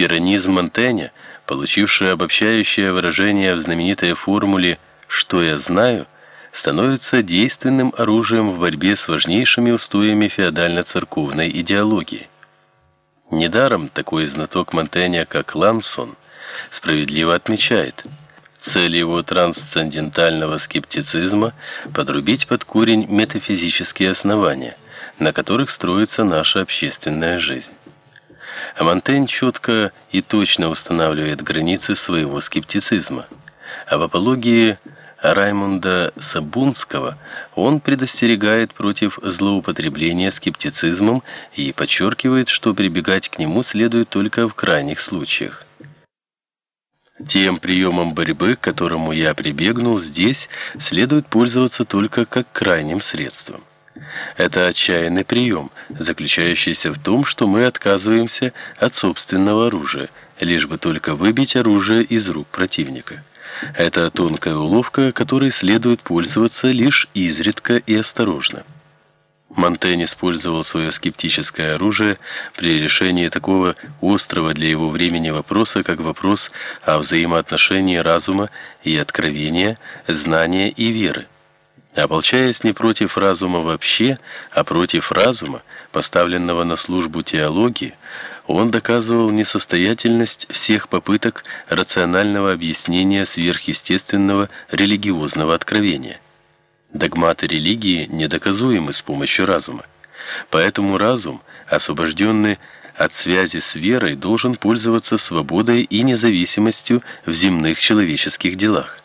Пиранизм Монтэня, получивший обобщающее выражение в знаменитой формуле «что я знаю», становится действенным оружием в борьбе с важнейшими устоями феодально-церковной идеологии. Недаром такой знаток Монтэня, как Лансон, справедливо отмечает, цель его трансцендентального скептицизма подрубить под корень метафизические основания, на которых строится наша общественная жизнь. А Монтень четко и точно устанавливает границы своего скептицизма. А в апологии Раймунда Сабунского он предостерегает против злоупотребления скептицизмом и подчеркивает, что прибегать к нему следует только в крайних случаях. Тем приемом борьбы, к которому я прибегнул здесь, следует пользоваться только как крайним средством. Это отчаянный прием, заключающийся в том, что мы отказываемся от собственного оружия, лишь бы только выбить оружие из рук противника. Это тонкая уловка, которой следует пользоваться лишь изредка и осторожно. Монтень использовал свое скептическое оружие при решении такого острого для его времени вопроса, как вопрос о взаимоотношении разума и откровения, знания и веры. Ополчаясь не против разума вообще, а против разума, поставленного на службу теологии, он доказывал несостоятельность всех попыток рационального объяснения сверхъестественного религиозного откровения. Догматы религии недоказуемы с помощью разума. Поэтому разум, освобожденный от связи с верой, должен пользоваться свободой и независимостью в земных человеческих делах.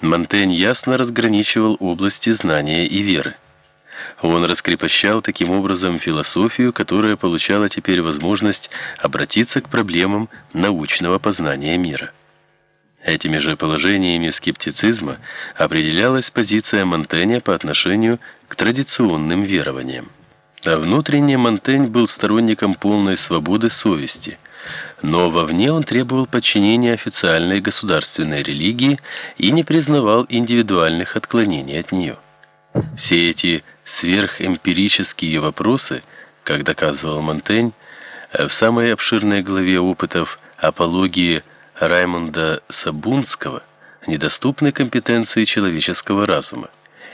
Монтень ясно разграничивал области знания и веры. Он раскрепощал таким образом философию, которая получала теперь возможность обратиться к проблемам научного познания мира. Этими же положениями скептицизма определялась позиция Монтэня по отношению к традиционным верованиям. А внутренне Монтень был сторонником полной свободы совести, но вовне он требовал подчинения официальной государственной религии и не признавал индивидуальных отклонений от нее. Все эти сверхэмпирические вопросы, как доказывал Монтень, в самой обширной главе опытов апологии Раймонда Сабунского недоступны компетенции человеческого разума,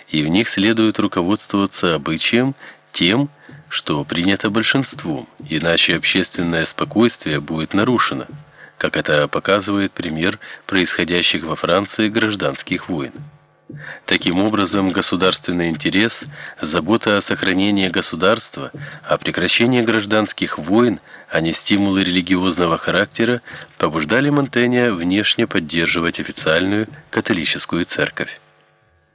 и в них следует руководствоваться обычаем тем, что принято большинством, иначе общественное спокойствие будет нарушено, как это показывает пример происходящих во Франции гражданских войн. Таким образом, государственный интерес, забота о сохранении государства, о прекращении гражданских войн, а не стимулы религиозного характера побуждали Монтэня внешне поддерживать официальную католическую церковь.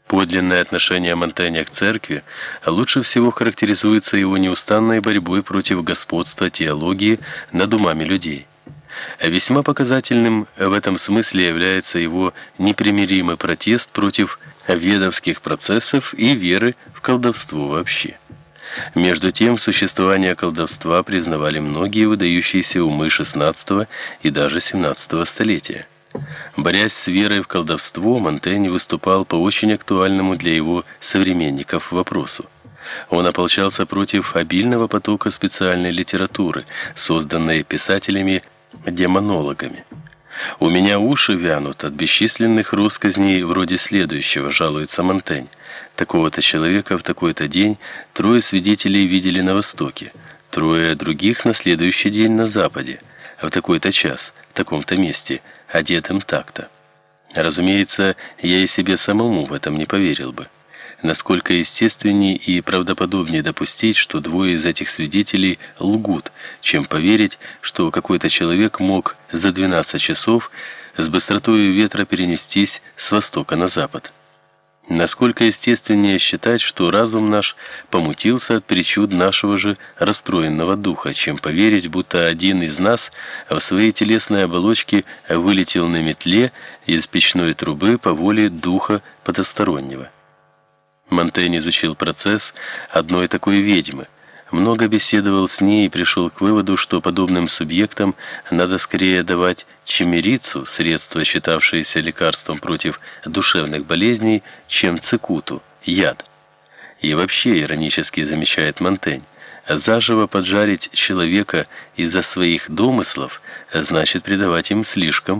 Подлинное отношение Монтэня к церкви лучше всего характеризуется его неустанной борьбой против господства теологии над умами людей. Весьма показательным в этом смысле является его непримиримый протест против ведовских процессов и веры в колдовство вообще. Между тем, существование колдовства признавали многие выдающиеся умы XVI и даже XVII столетия. Борясь с верой в колдовство, Монтень выступал по очень актуальному для его современников вопросу. Он ополчался против обильного потока специальной литературы, созданной писателями-демонологами. У меня уши вянут от бесчисленных россказней вроде следующего, жалуется Монтень. Такого-то человека в такой-то день трое свидетелей видели на востоке, трое других на следующий день на западе, а в такой-то час, в таком-то месте, одетым так-то. Разумеется, я и себе самому в этом не поверил бы насколько естественнее и правдоподобнее допустить, что двое из этих свидетелей лгут, чем поверить, что какой-то человек мог за 12 часов с быстротой ветра перенестись с востока на запад. Насколько естественнее считать, что разум наш помутился от причуд нашего же расстроенного духа, чем поверить, будто один из нас в своей телесной оболочке вылетел на метле из печной трубы по воле духа потустороннего. Монтень изучил процесс одной такой ведьмы, много беседовал с ней и пришел к выводу, что подобным субъектам надо скорее давать чимерицу, средство, считавшееся лекарством против душевных болезней, чем цикуту, яд. И вообще, иронически замечает Монтень, Заживо поджарить человека из-за своих домыслов значит придавать им слишком